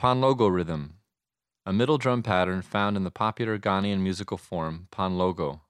Panlogo rhythm, a middle drum pattern found in the popular Ghanaian musical form panlogo.